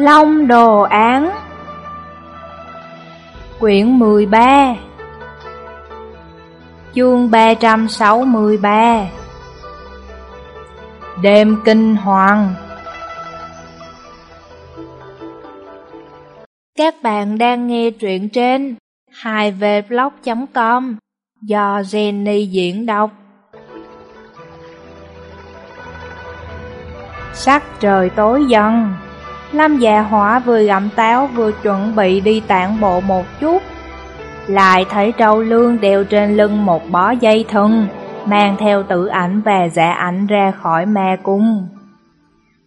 Long Đồ Án. Quyển 13 Chương 363 Đêm Kinh Hoàng. Các bạn đang nghe truyện trên 2vblog.com do Jenny diễn đọc. Sắc trời tối dần. Lâm Dạ hỏa vừa gặm táo vừa chuẩn bị đi tản bộ một chút. Lại thấy trâu lương đeo trên lưng một bó dây thừng Mang theo tử ảnh và giả ảnh ra khỏi ma cung.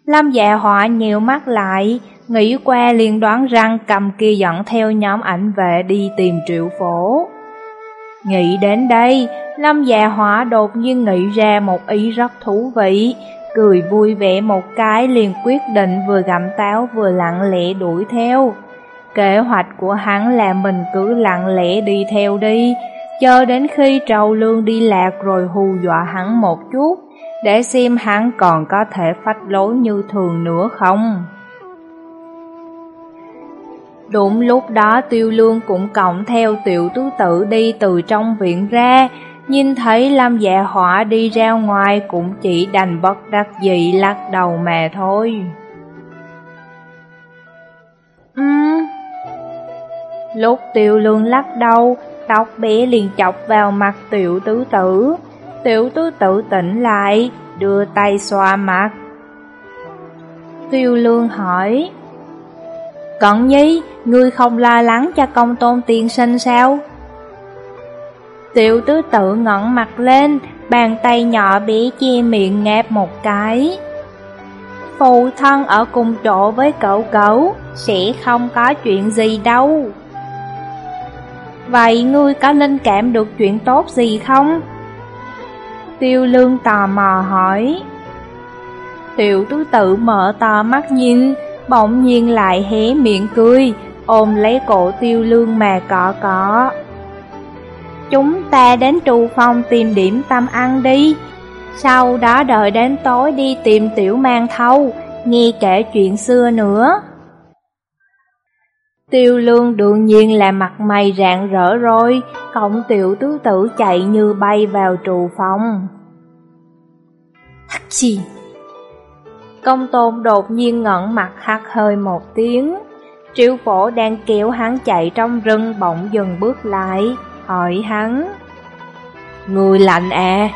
Lâm dạ hỏa nhiều mắt lại Nghĩ qua liền đoán rằng cầm kia dẫn theo nhóm ảnh vệ đi tìm triệu phổ. Nghĩ đến đây, Lâm dạ hỏa đột nhiên nghĩ ra một ý rất thú vị cười vui vẻ một cái liền quyết định vừa gặm táo vừa lặng lẽ đuổi theo. Kế hoạch của hắn là mình cứ lặng lẽ đi theo đi, cho đến khi trầu lương đi lạc rồi hù dọa hắn một chút, để xem hắn còn có thể phách lối như thường nữa không. Đúng lúc đó tiêu lương cũng cộng theo tiểu tứ tử đi từ trong viện ra, Nhìn thấy Lâm Dạ Họa đi ra ngoài cũng chỉ đành bất đắc dĩ lắc đầu mà thôi. Ừm. Lúc tiểu lương lắc đầu, tóc bé liền chọc vào mặt tiểu tứ tử. Tiểu tứ tử tỉnh lại, đưa tay xoa mặt. Tiêu lương hỏi, Cận nhi, ngươi không lo lắng cho công tôn tiên sinh sao? Tiểu tứ tự ngẩng mặt lên, bàn tay nhỏ bé che miệng ngáp một cái. Phụ thân ở cùng chỗ với cậu cậu, sẽ không có chuyện gì đâu. Vậy ngươi có linh cảm được chuyện tốt gì không? Tiêu lương tò mò hỏi. Tiểu tứ tự mở to mắt nhìn, bỗng nhiên lại hé miệng cười, ôm lấy cổ tiêu lương mà cọ cọ. Chúng ta đến trù phòng tìm điểm tâm ăn đi. Sau đó đợi đến tối đi tìm tiểu mang thâu Nghe kể chuyện xưa nữa. Tiêu lương đương nhiên là mặt mày rạng rỡ rồi Cộng tiểu tứ tử chạy như bay vào trù phòng. Hắc chi. Công tôn đột nhiên ngẩn mặt hắt hơi một tiếng. Triệu phổ đang kéo hắn chạy trong rừng bỗng dừng bước lại hỏi hắn. Người lạnh à?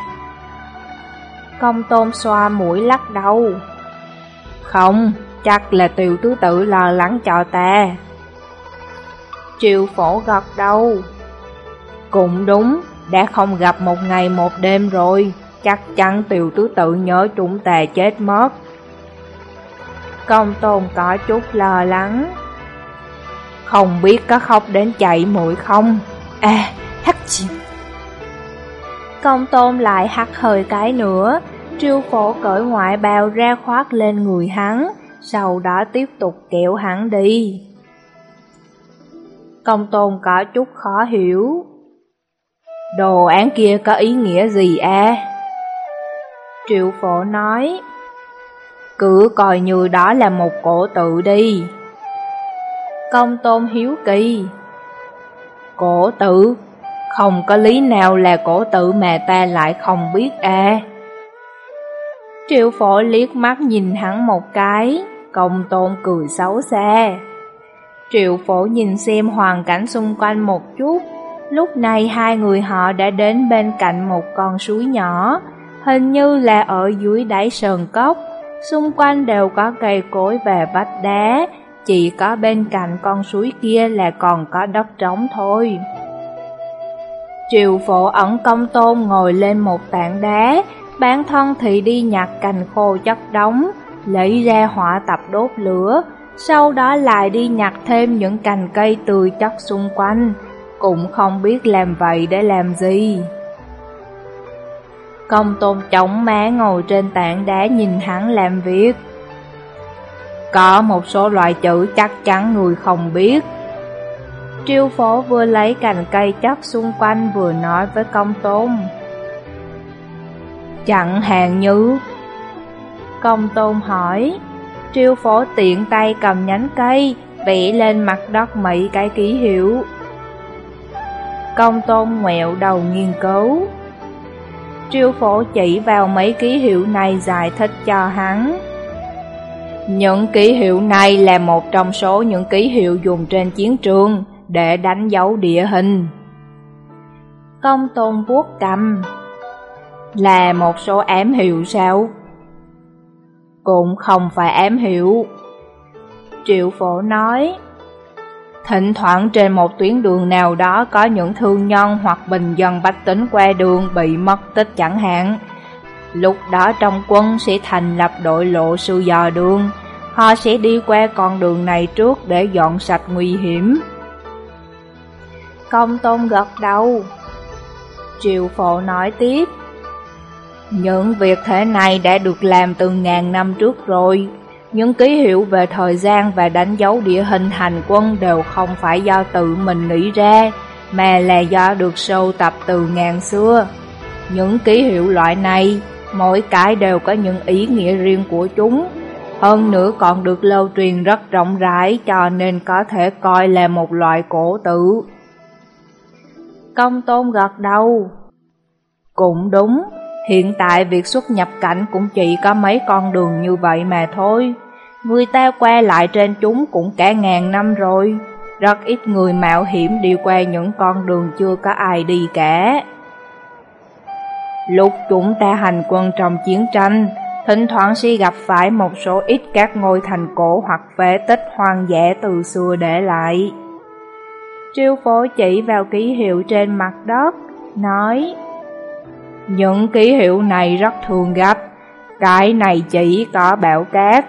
Công tôn xoa mũi lắc đầu. Không, chắc là tiểu tứ tự lo lắng cho ta. Triệu phổ gật đầu. Cũng đúng, đã không gặp một ngày một đêm rồi Chắc chắn tiểu tứ tự nhớ chúng ta chết mất. Công tôn có chút lo lắng. Không biết có khóc đến chạy mũi không? À, hắc chim Công tôn lại hắt hơi cái nữa, triêu phổ cởi ngoại bào ra khoác lên người hắn, sau đó tiếp tục kéo hắn đi. Công tôn có chút khó hiểu. Đồ án kia có ý nghĩa gì à? Triệu phổ nói, cứ coi như đó là một cổ tự đi. Công tôn hiếu kỳ, Cổ tự, không có lý nào là cổ tự mà ta lại không biết à. Triệu phổ liếc mắt nhìn hắn một cái, công tôn cười xấu xa. Triệu phổ nhìn xem hoàn cảnh xung quanh một chút, lúc này hai người họ đã đến bên cạnh một con suối nhỏ, hình như là ở dưới đáy sườn cốc, xung quanh đều có cây cối và vách đá, chỉ có bên cạnh con suối kia là còn có đất trống thôi. Triều phổ ẩn công tôn ngồi lên một tảng đá, bản thân thì đi nhặt cành khô chất đóng, lấy ra hỏa tập đốt lửa, sau đó lại đi nhặt thêm những cành cây tươi chất xung quanh, cũng không biết làm vậy để làm gì. Công tôn chống má ngồi trên tảng đá nhìn hắn làm việc. Có một số loại chữ chắc chắn người không biết. Triêu Phố vừa lấy cành cây chất xung quanh vừa nói với công tôn. Chẳng hạn như... Công tôn hỏi, Triêu Phố tiện tay cầm nhánh cây, vẽ lên mặt đất Mỹ cái ký hiệu. Công tôn ngoẹo đầu nghiên cứu. Triêu phổ chỉ vào mấy ký hiệu này giải thích cho hắn. Những ký hiệu này là một trong số những ký hiệu dùng trên chiến trường để đánh dấu địa hình. Công tôn vuốt cầm Là một số ám hiệu sao? Cũng không phải ám hiệu. Triệu phổ nói, Thỉnh thoảng trên một tuyến đường nào đó có những thương nhân hoặc bình dân bách tính qua đường bị mất tích chẳng hạn. Lúc đó trong quân sẽ thành lập đội lộ sư dò đường, họ sẽ đi qua con đường này trước để dọn sạch nguy hiểm. Công tôn gật đầu. Triệu phổ nói tiếp. Những việc thế này đã được làm từ ngàn năm trước rồi. Những ký hiệu về thời gian và đánh dấu địa hình hành quân đều không phải do tự mình nghĩ ra, mà là do được sâu tập từ ngàn xưa. Những ký hiệu loại này, mỗi cái đều có những ý nghĩa riêng của chúng. Hơn nữa còn được lưu truyền rất rộng rãi cho nên có thể coi là một loại cổ tự. Công tôn gật đầu. Cũng đúng, Hiện tại việc xuất nhập cảnh cũng chỉ có mấy con đường như vậy mà thôi. Người ta qua lại trên chúng cũng cả ngàn năm rồi. Rất ít người mạo hiểm đi qua những con đường chưa có ai đi cả. Lúc chúng ta hành quân trong chiến tranh, thỉnh thoảng sẽ gặp phải một số ít các ngôi thành cổ hoặc phế tích hoang dã từ xưa để lại. Triêu phổ chỉ vào ký hiệu trên mặt đất, nói những ký hiệu này rất thường gặp. Cái này chỉ có bão cát,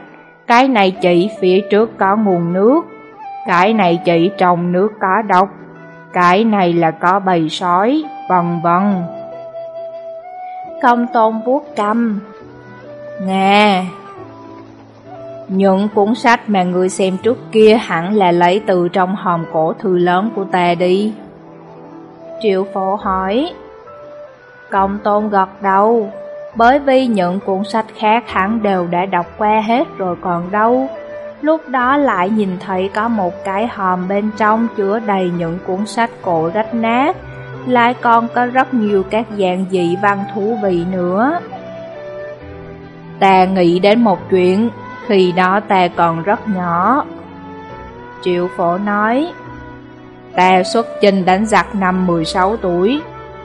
cái này chỉ phía trước có nguồn nước, cái này chỉ trong nước có độc, cái này là có bầy sói, vân vân. Công tôn vuốt cầm Nghe Những cuốn sách mà người xem trước kia hẳn là lấy từ trong hòm cổ thư lớn của ta đi. Triệu phổ hỏi. Công tôn gật đầu, bởi vì những cuốn sách khác hẳn đều đã đọc qua hết rồi còn đâu. Lúc đó lại nhìn thấy có một cái hòm bên trong chứa đầy những cuốn sách cổ rách nát, lại còn có rất nhiều các dạng dị văn thú vị nữa. Ta nghĩ đến một chuyện, khi đó ta còn rất nhỏ. Triệu phổ nói, ta xuất chinh đánh giặc năm 16 tuổi,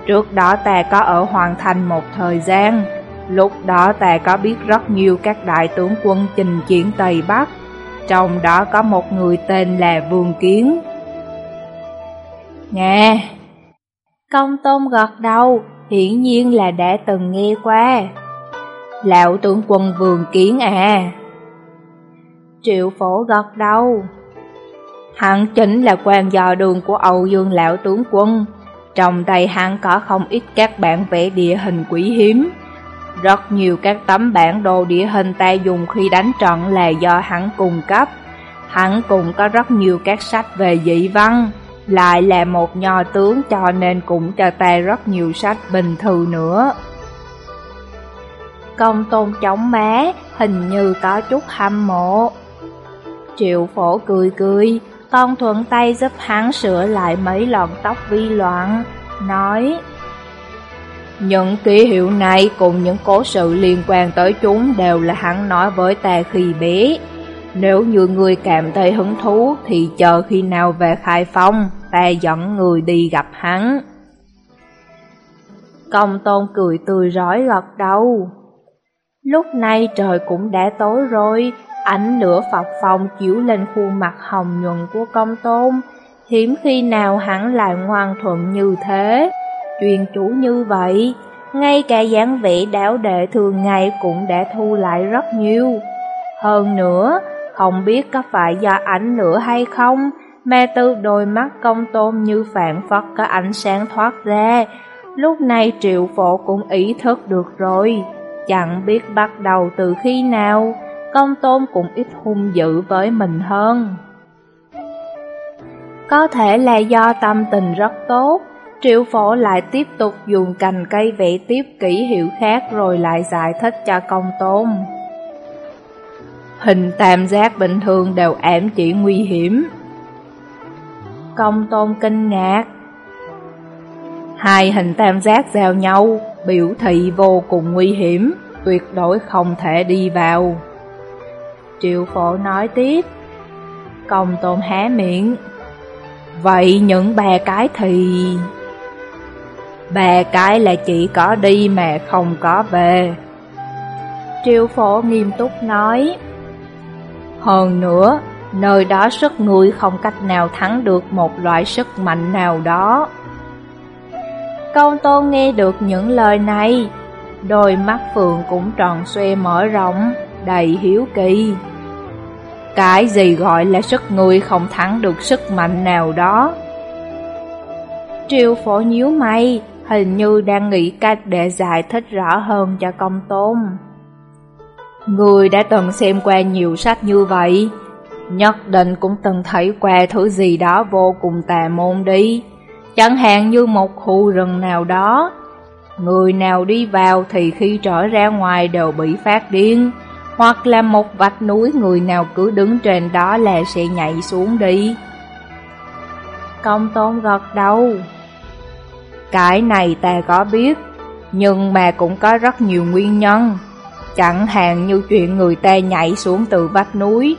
Trước đó ta có ở Hoàng Thành một thời gian, lúc đó ta có biết rất nhiều các đại tướng quân trình chiến Tây Bắc, trong đó có một người tên là Vương Kiến. Nghe! Công Tôn gật đầu, hiển nhiên là đã từng nghe qua. Lão tướng quân vườn Kiến à! Triệu phổ gật đầu. Hắn chính là quan dò đường của Âu Dương Lão tướng quân, trong tay hắn có không ít các bản vẽ địa hình quý hiếm. Rất nhiều các tấm bản đồ địa hình ta dùng khi đánh trận là do hắn cung cấp. Hắn cũng có rất nhiều các sách về dị văn, lại là một nho tướng cho nên cũng cho ta rất nhiều sách bình thư nữa. Công tôn chống má, hình như có chút hâm mộ. Triệu phổ cười cười, con thuận tay giúp hắn sửa lại mấy lọn tóc vi loạn, nói Những ký hiệu này cùng những cố sự liên quan tới chúng đều là hắn nói với ta khi bé. Nếu như người cảm thấy hứng thú thì chờ khi nào về khai phong, ta dẫn người đi gặp hắn. Công tôn cười tươi rói gật đầu. Lúc này trời cũng đã tối rồi, Ánh lửa phật phong chiếu lên khuôn mặt hồng nhuận của công tôn, hiếm khi nào hắn lại ngoan thuận như thế, truyền chủ như vậy, ngay cả dáng vẻ đảo đệ thường ngày cũng đã thu lại rất nhiều. Hơn nữa, không biết có phải do ảnh nữa hay không, mà từ đôi mắt công tôn như phản phất có ánh sáng thoát ra. Lúc này triệu phổ cũng ý thức được rồi, chẳng biết bắt đầu từ khi nào công tôn cũng ít hung dữ với mình hơn. Có thể là do tâm tình rất tốt, triệu phổ lại tiếp tục dùng cành cây vẽ tiếp kỹ hiệu khác rồi lại giải thích cho công tôn. Hình tam giác bình thường đều ám chỉ nguy hiểm. Công tôn kinh ngạc. Hai hình tam giác giao nhau, biểu thị vô cùng nguy hiểm, tuyệt đối không thể đi vào. Triệu phổ nói tiếp. Công tôn há miệng. Vậy những ba cái thì... Ba cái là chỉ có đi mà không có về. Triệu phổ nghiêm túc nói. Hơn nữa, nơi đó sức ngươi không cách nào thắng được một loại sức mạnh nào đó. Công tôn nghe được những lời này, đôi mắt phượng cũng tròn xoe mở rộng, đầy hiếu kỳ. Cái gì gọi là sức ngươi không thắng được sức mạnh nào đó? Triều phổ nhíu mày, hình như đang nghĩ cách để giải thích rõ hơn cho công tôn. Người đã từng xem qua nhiều sách như vậy, nhất định cũng từng thấy qua thứ gì đó vô cùng tà môn đi, chẳng hạn như một khu rừng nào đó. Người nào đi vào thì khi trở ra ngoài đều bị phát điên, hoặc là một vách núi người nào cứ đứng trên đó là sẽ nhảy xuống đi. Công tôn gật đầu. Cái này ta có biết, nhưng mà cũng có rất nhiều nguyên nhân. Chẳng hạn như chuyện người ta nhảy xuống từ vách núi,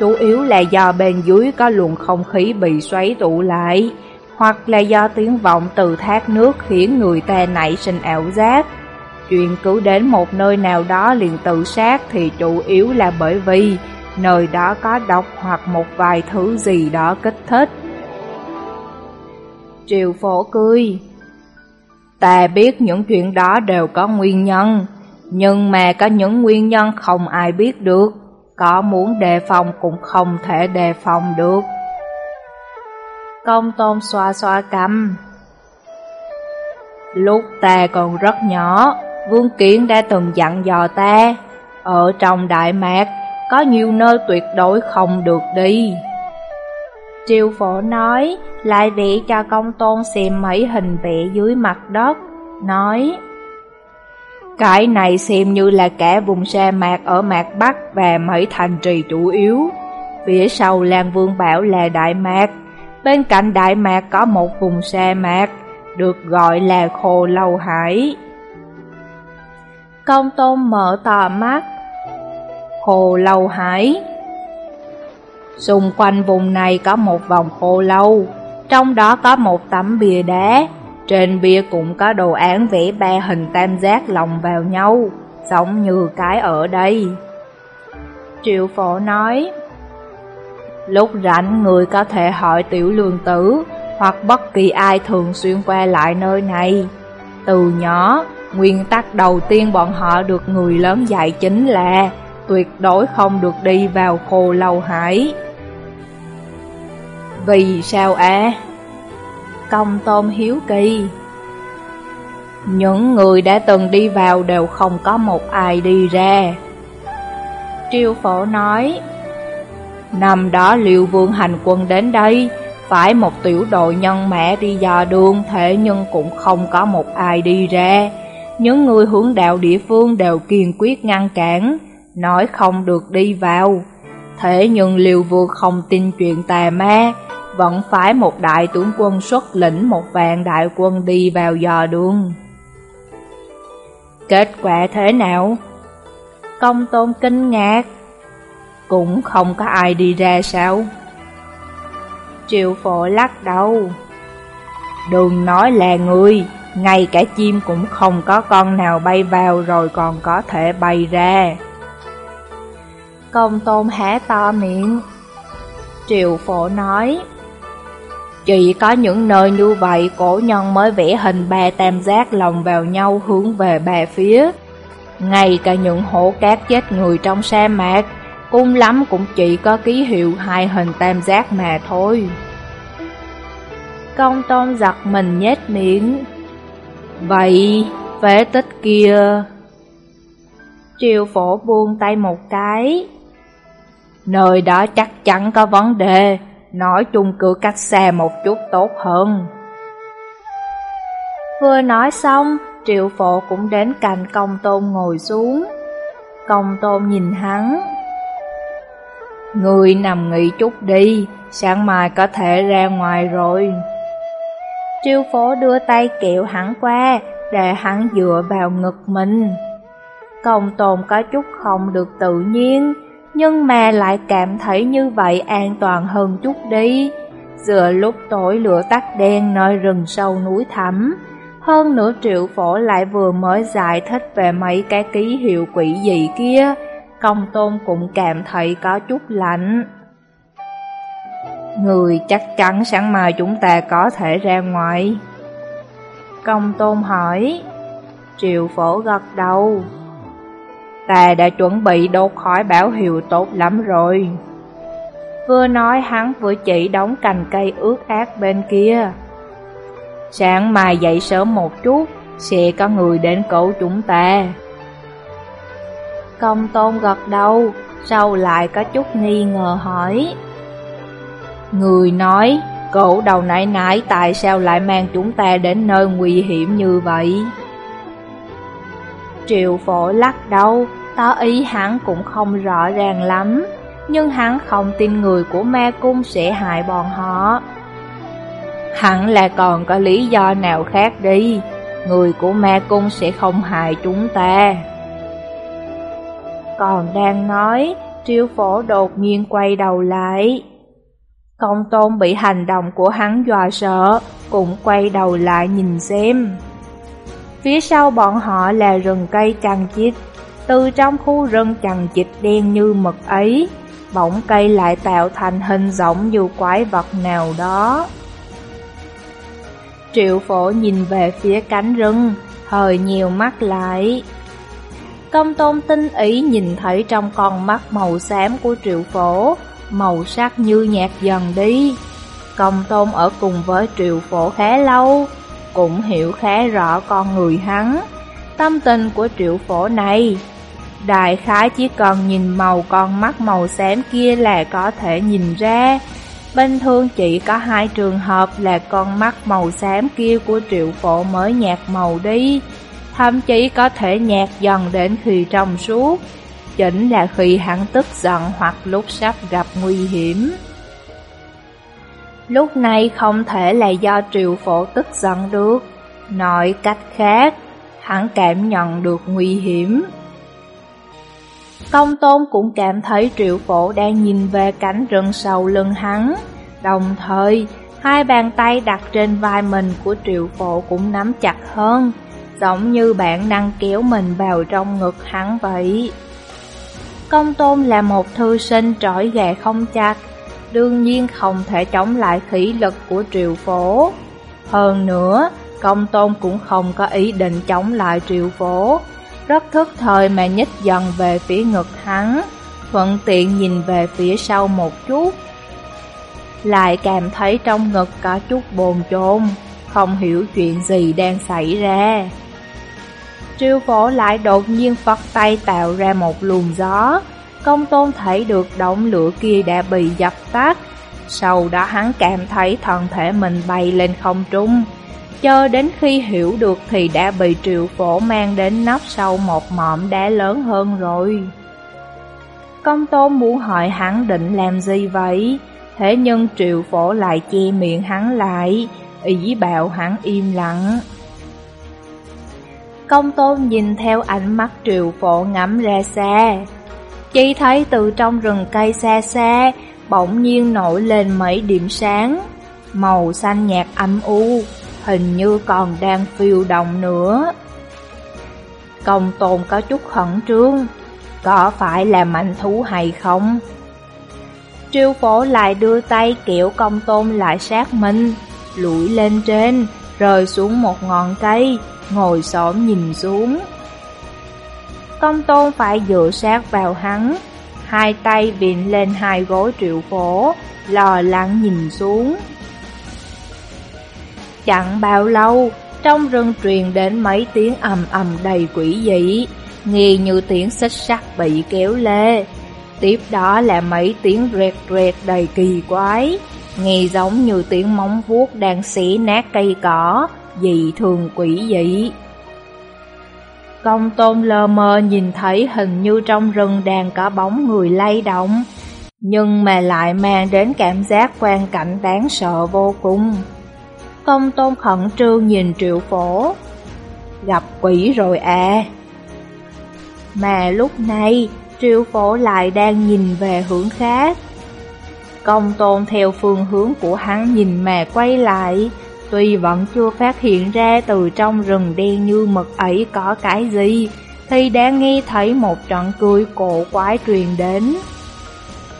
chủ yếu là do bên dưới có luồng không khí bị xoáy tụ lại, hoặc là do tiếng vọng từ thác nước khiến người ta nảy sinh ảo giác. Chuyện cứ đến một nơi nào đó liền tự sát thì chủ yếu là bởi vì nơi đó có độc hoặc một vài thứ gì đó kích thích. Triều phổ cười Ta biết những chuyện đó đều có nguyên nhân, nhưng mà có những nguyên nhân không ai biết được, có muốn đề phòng cũng không thể đề phòng được. Công tôn xoa xoa cầm Lúc ta còn rất nhỏ, Vương Kiến đã từng dặn dò ta, ở trong Đại Mạc có nhiều nơi tuyệt đối không được đi. Triều phổ nói, lại vẽ cho công tôn xem mấy hình vẽ dưới mặt đất, nói cái này xem như là cả vùng sa mạc ở mạc Bắc và mấy thành trì chủ yếu. Phía sau Lan Vương Bảo là Đại Mạc, bên cạnh Đại Mạc có một vùng sa mạc, được gọi là Khô Lâu Hải. Công tôn mở tò mắt. Hồ lâu hải Xung quanh vùng này có một vòng khô lâu, trong đó có một tấm bìa đá. Trên bia cũng có đồ án vẽ ba hình tam giác lồng vào nhau, giống như cái ở đây. Triệu phổ nói, Lúc rảnh người có thể hỏi tiểu lương tử, hoặc bất kỳ ai thường xuyên qua lại nơi này. Từ nhỏ, Nguyên tắc đầu tiên bọn họ được người lớn dạy chính là tuyệt đối không được đi vào khô lâu hải. Vì sao á? Công tôm hiếu kỳ Những người đã từng đi vào đều không có một ai đi ra. triều phổ nói Năm đó liều vương hành quân đến đây Phải một tiểu đội nhân mẹ đi dò đường Thế nhưng cũng không có một ai đi ra những người hướng đạo địa phương đều kiên quyết ngăn cản, nói không được đi vào. Thế nhưng liều vượt không tin chuyện tà ma, vẫn phải một đại tướng quân xuất lĩnh một vạn đại quân đi vào dò đường. Kết quả thế nào? Công tôn kinh ngạc, cũng không có ai đi ra sao? Triệu phổ lắc đầu. Đừng nói là người, ngay cả chim cũng không có con nào bay vào rồi còn có thể bay ra. Công tôn há to miệng. triệu phổ nói, chỉ có những nơi như vậy cổ nhân mới vẽ hình ba tam giác lồng vào nhau hướng về ba phía. Ngay cả những hổ cát chết người trong sa mạc, cung lắm cũng chỉ có ký hiệu hai hình tam giác mà thôi. Công tôn giật mình nhét miệng, Vậy, phế tích kia... Triều phổ buông tay một cái. Nơi đó chắc chắn có vấn đề, nói chung cứ cách xa một chút tốt hơn. Vừa nói xong, triệu phổ cũng đến cạnh công tôn ngồi xuống. Công tôn nhìn hắn. Người nằm nghỉ chút đi, sáng mai có thể ra ngoài rồi. Triệu phổ đưa tay kẹo hắn qua, để hắn dựa vào ngực mình. Công tôn có chút không được tự nhiên, nhưng mà lại cảm thấy như vậy an toàn hơn chút đi. Giữa lúc tối lửa tắt đen nơi rừng sâu núi thẳm, hơn nữa triệu phổ lại vừa mới giải thích về mấy cái ký hiệu quỷ dị kia, công tôn cũng cảm thấy có chút lạnh. Người chắc chắn sáng mai chúng ta có thể ra ngoài. Công tôn hỏi, triệu phổ gật đầu. Ta đã chuẩn bị đốt khói bảo hiệu tốt lắm rồi. Vừa nói hắn vừa chỉ đóng cành cây ướt át bên kia. Sáng mai dậy sớm một chút, sẽ có người đến cứu chúng ta. Công tôn gật đầu, sau lại có chút nghi ngờ hỏi. Người nói, cậu đầu nãy nãy tại sao lại mang chúng ta đến nơi nguy hiểm như vậy? Triệu phổ lắc đầu, tỏ ý hắn cũng không rõ ràng lắm, nhưng hắn không tin người của ma cung sẽ hại bọn họ. Hẳn là còn có lý do nào khác đi, người của ma cung sẽ không hại chúng ta. Còn đang nói, triêu phổ đột nhiên quay đầu lại. Công tôn bị hành động của hắn dọa sợ, cũng quay đầu lại nhìn xem. Phía sau bọn họ là rừng cây trăng chít từ trong khu rừng chằng chịt đen như mực ấy, bỗng cây lại tạo thành hình giống như quái vật nào đó. Triệu phổ nhìn về phía cánh rừng, hơi nhiều mắt lại. Công tôn tinh ý nhìn thấy trong con mắt màu xám của triệu phổ, màu sắc như nhạt dần đi. Công tôn ở cùng với triệu phổ khá lâu, cũng hiểu khá rõ con người hắn. Tâm tình của triệu phổ này, đại khái chỉ cần nhìn màu con mắt màu xám kia là có thể nhìn ra. Bình thường chỉ có hai trường hợp là con mắt màu xám kia của triệu phổ mới nhạt màu đi, thậm chí có thể nhạt dần đến khi trong suốt, chính là khi hắn tức giận hoặc lúc sắp gặp nguy hiểm. Lúc này không thể là do triệu phổ tức giận được, nói cách khác, hắn cảm nhận được nguy hiểm. Công tôn cũng cảm thấy triệu phổ đang nhìn về cánh rừng sầu lưng hắn, đồng thời hai bàn tay đặt trên vai mình của triệu phổ cũng nắm chặt hơn, giống như bạn năng kéo mình vào trong ngực hắn vậy. Công tôn là một thư sinh trỗi gà không chặt, đương nhiên không thể chống lại khí lực của triệu phổ. Hơn nữa, công tôn cũng không có ý định chống lại triệu phổ, rất thức thời mà nhích dần về phía ngực hắn, thuận tiện nhìn về phía sau một chút. Lại cảm thấy trong ngực có chút bồn chồn, không hiểu chuyện gì đang xảy ra. Triêu phổ lại đột nhiên phất tay tạo ra một luồng gió, công tôn thấy được đống lửa kia đã bị dập tắt. Sau đó hắn cảm thấy thân thể mình bay lên không trung, cho đến khi hiểu được thì đã bị triệu phổ mang đến nóc sau một mỏm đá lớn hơn rồi. Công tôn muốn hỏi hắn định làm gì vậy, thế nhưng triệu phổ lại che miệng hắn lại, ý bảo hắn im lặng. Công tôn nhìn theo ánh mắt triệu phổ ngắm ra xa, chỉ thấy từ trong rừng cây xa xa, bỗng nhiên nổi lên mấy điểm sáng, màu xanh nhạt âm u, hình như còn đang phiêu động nữa. Công tôn có chút khẩn trương, có phải là mạnh thú hay không? Triêu phổ lại đưa tay kiểu công tôn lại sát mình, lũi lên trên, rơi xuống một ngọn cây, ngồi xổm nhìn xuống. Công tôn phải dựa sát vào hắn, hai tay viện lên hai gối triệu phổ, lo lắng nhìn xuống. Chẳng bao lâu, trong rừng truyền đến mấy tiếng ầm ầm đầy quỷ dị, nghe như tiếng xích sắt bị kéo lê. Tiếp đó là mấy tiếng rẹt rẹt đầy kỳ quái, nghe giống như tiếng móng vuốt đang xé nát cây cỏ, dị thường quỷ dị. Công tôn lờ mờ nhìn thấy hình như trong rừng đang có bóng người lay động, nhưng mà lại mang đến cảm giác quan cảnh đáng sợ vô cùng. Công tôn khẩn trương nhìn triệu phổ, gặp quỷ rồi à. Mà lúc này, triệu phổ lại đang nhìn về hướng khác. Công tôn theo phương hướng của hắn nhìn mà quay lại, tuy vẫn chưa phát hiện ra từ trong rừng đen như mực ấy có cái gì, thì đã nghe thấy một trận cười cổ quái truyền đến.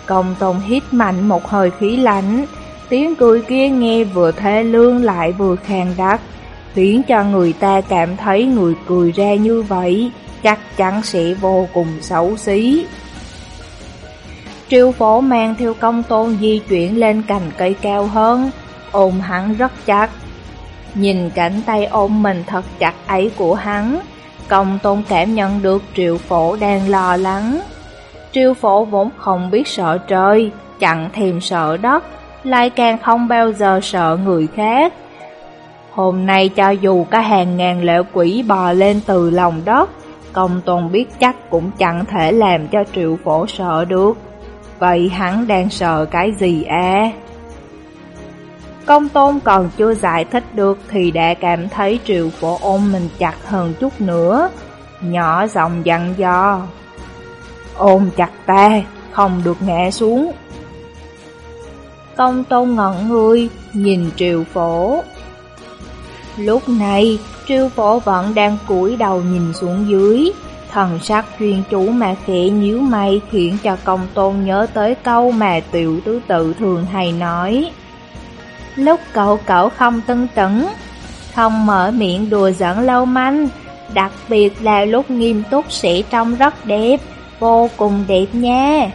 Công tôn hít mạnh một hơi khí lạnh, tiếng cười kia nghe vừa thê lương lại vừa khàn đặc, khiến cho người ta cảm thấy người cười ra như vậy chắc chắn sẽ vô cùng xấu xí. Triều phổ mang theo công tôn di chuyển lên cành cây cao hơn, ôm hắn rất chặt. Nhìn cảnh tay ôm mình thật chặt ấy của hắn, công tôn cảm nhận được triệu phổ đang lo lắng. Triều phổ vốn không biết sợ trời, chẳng thèm sợ đất, lại càng không bao giờ sợ người khác. Hôm nay cho dù có hàng ngàn lệ quỷ bò lên từ lòng đất, công tôn biết chắc cũng chẳng thể làm cho triệu phổ sợ được. Vậy hắn đang sợ cái gì à? Công tôn còn chưa giải thích được thì đã cảm thấy triệu phổ ôm mình chặt hơn chút nữa. Nhỏ giọng dặn dò. Ôm chặt ta, không được ngã xuống. Công tôn ngẩn người, nhìn triều phổ. Lúc này, triều phổ vẫn đang cúi đầu nhìn xuống dưới. Thần sắc chuyên chú mà khẽ nhíu mày khiến cho công tôn nhớ tới câu mà tiểu tứ tự thường hay nói. Lúc cậu cậu không tưng tửng, không mở miệng đùa giỡn lâu manh, đặc biệt là lúc nghiêm túc sẽ trông rất đẹp, vô cùng đẹp nha.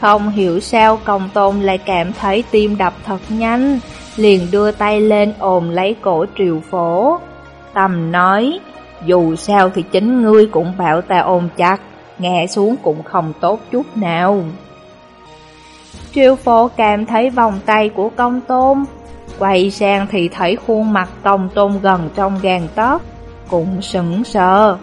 Không hiểu sao công tôn lại cảm thấy tim đập thật nhanh, liền đưa tay lên ôm lấy cổ triều phổ. Tầm nói, dù sao thì chính ngươi cũng bảo ta ôm chặt, nghe xuống cũng không tốt chút nào. Triều phổ cảm thấy vòng tay của công tôn, quay sang thì thấy khuôn mặt công tôn gần trong gàn tóc, cũng sững sờ.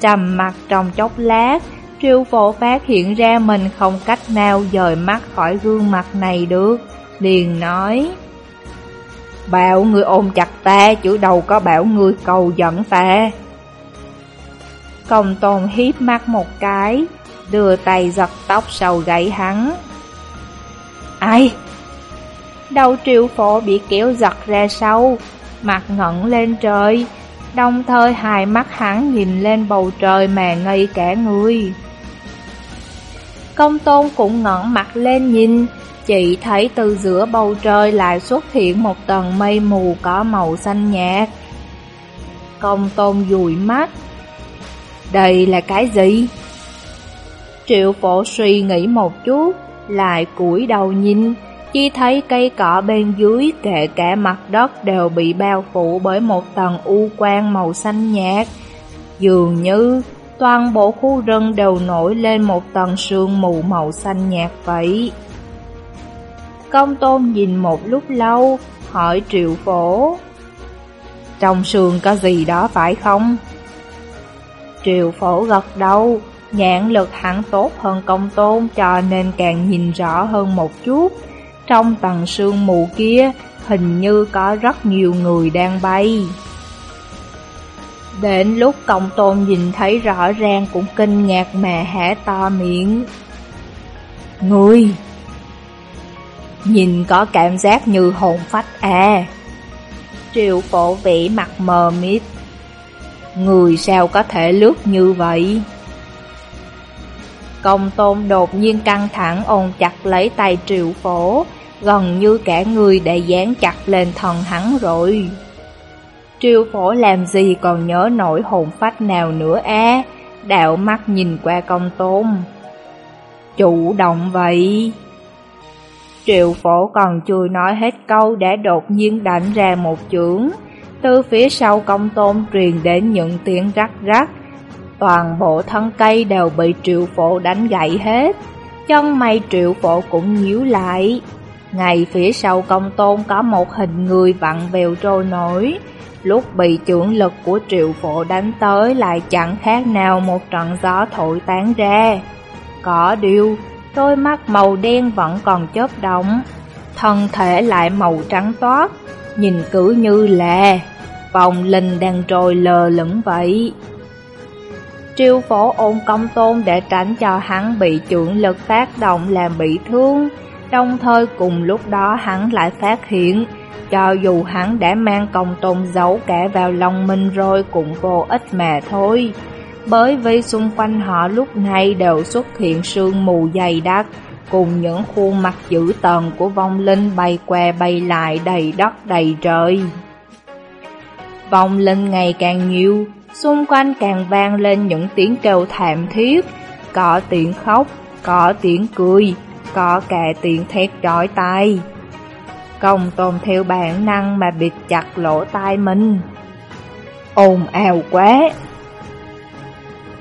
Trầm mặt trong chốc lát, triệu phổ phát hiện ra mình không cách nào dời mắt khỏi gương mặt này được, liền nói Bảo người ôm chặt ta, chữ đầu có bảo người cầu dẫn ta. Công tôn hiếp mắt một cái, đưa tay giật tóc sau gãy hắn. Ai? Đầu triệu phổ bị kéo giật ra sau, mặt ngẩng lên trời, đồng thời hai mắt hắn nhìn lên bầu trời mà ngây cả người. Công tôn cũng ngẩng mặt lên nhìn, chỉ thấy từ giữa bầu trời lại xuất hiện một tầng mây mù có màu xanh nhạt. Công tôn dùi mắt, đây là cái gì? Triệu phổ suy nghĩ một chút, lại cúi đầu nhìn, chỉ thấy cây cỏ bên dưới kể cả mặt đất đều bị bao phủ bởi một tầng u quang màu xanh nhạt. Dường như toàn bộ khu rừng đều nổi lên một tầng sương mù màu xanh nhạt vậy. Công tôn nhìn một lúc lâu, hỏi triệu phổ. Trong sương có gì đó phải không? Triệu phổ gật đầu, nhãn lực hẳn tốt hơn công tôn cho nên càng nhìn rõ hơn một chút. Trong tầng sương mù kia, hình như có rất nhiều người đang bay. Đến lúc công tôn nhìn thấy rõ ràng cũng kinh ngạc mà hả to miệng. Người! Nhìn có cảm giác như hồn phách à. triệu phổ vĩ mặt mờ mịt, Người sao có thể lướt như vậy? Công tôn đột nhiên căng thẳng ôn chặt lấy tay triệu phổ, gần như cả người đã dán chặt lên thần hắn rồi. Triều phổ làm gì còn nhớ nổi hồn phách nào nữa á, đạo mắt nhìn qua công tôn. Chủ động vậy. Triệu phổ còn chưa nói hết câu đã đột nhiên đánh ra một chưởng, từ phía sau công tôn truyền đến những tiếng rắc rắc. Toàn bộ thân cây đều bị triệu phổ đánh gãy hết. Chân mây triệu phổ cũng nhíu lại. Ngay phía sau công tôn có một hình người vặn vèo trôi nổi. Lúc bị trưởng lực của triệu phổ đánh tới lại chẳng khác nào một trận gió thổi tán ra. Có điều, đôi mắt màu đen vẫn còn chớp động, thân thể lại màu trắng toát, nhìn cứ như là vòng linh đang trôi lờ lửng vậy. Triêu phổ ôn công tôn để tránh cho hắn bị trưởng lực tác động làm bị thương, đồng thời cùng lúc đó hắn lại phát hiện, cho dù hắn đã mang công tôn giấu cả vào lòng mình rồi cũng vô ích mà thôi. Bởi vì xung quanh họ lúc này đều xuất hiện sương mù dày đặc, cùng những khuôn mặt dữ tợn của vong linh bay que bay lại đầy đất đầy trời. Vong linh ngày càng nhiều, xung quanh càng vang lên những tiếng kêu thảm thiết, có tiếng khóc, có tiếng cười, có cả tiếng thét trói tai. Công tồn theo bản năng mà bịt chặt lỗ tai mình. Ồn ào quá!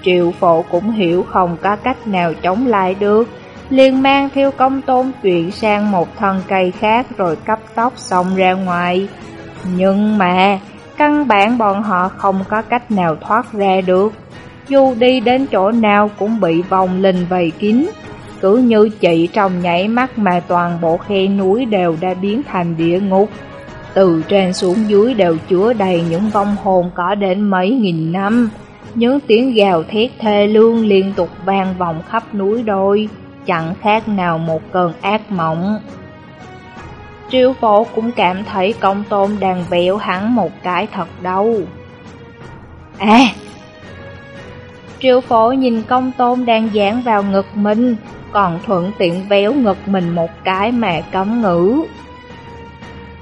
Triệu phổ cũng hiểu không có cách nào chống lại được, liền mang theo công tôn chuyển sang một thân cây khác rồi cấp tóc xong ra ngoài. Nhưng mà, căn bản bọn họ không có cách nào thoát ra được. Dù đi đến chỗ nào cũng bị vòng linh vây kín. Cứ như chị trong nhảy mắt mà toàn bộ khe núi đều đã biến thành địa ngục. Từ trên xuống dưới đều chứa đầy những vong hồn có đến mấy nghìn năm. Những tiếng gào thét thê lương liên tục vang vọng khắp núi đôi, chẳng khác nào một cơn ác mộng. triệu phổ cũng cảm thấy công tôn đang véo hắn một cái thật đau. À! triệu phổ nhìn công tôn đang dán vào ngực mình, còn thuận tiện véo ngực mình một cái mà cấm ngữ.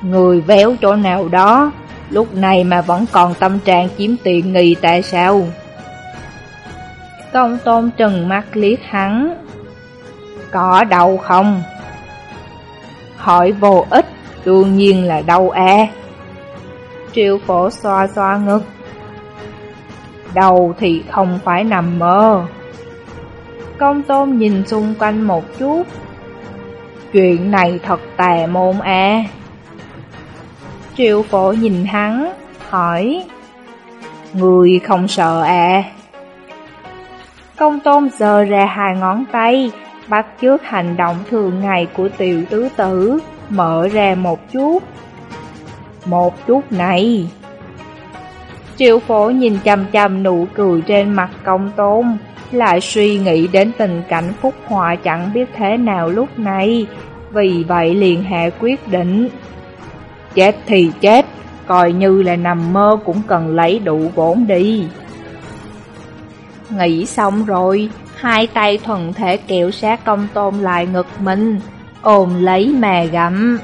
Người véo chỗ nào đó, lúc này mà vẫn còn tâm trạng chiếm tiện nghi tại sao? Công tôn trừng mắt liếc hắn. Có đau không? Hỏi vô ích, đương nhiên là đau e Triệu phổ xoa xoa ngực. Đầu thì không phải nằm mơ. Công tôn nhìn xung quanh một chút. Chuyện này thật tà môn à. Triệu phổ nhìn hắn, hỏi. Người không sợ à? Công tôn giơ ra hai ngón tay, bắt trước hành động thường ngày của tiểu tứ tử, mở ra một chút. Một chút này. Triệu phổ nhìn chầm chầm nụ cười trên mặt công tôn, lại suy nghĩ đến tình cảnh phúc họa chẳng biết thế nào lúc này, vì vậy liền hạ quyết định. Chết thì chết, coi như là nằm mơ cũng cần lấy đủ vốn đi. Nghĩ xong rồi, hai tay thuần thể kẹo sát công tôn lại ngực mình, ôm lấy mà gặm.